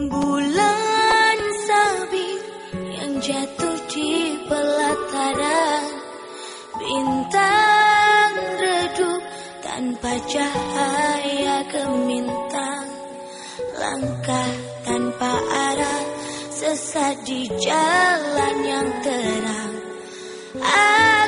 Bulan sabit yang jatuh di pelataran Bintang redup tanpa cahaya kemintang Langkah tanpa arah sesat di jalan yang terang ah.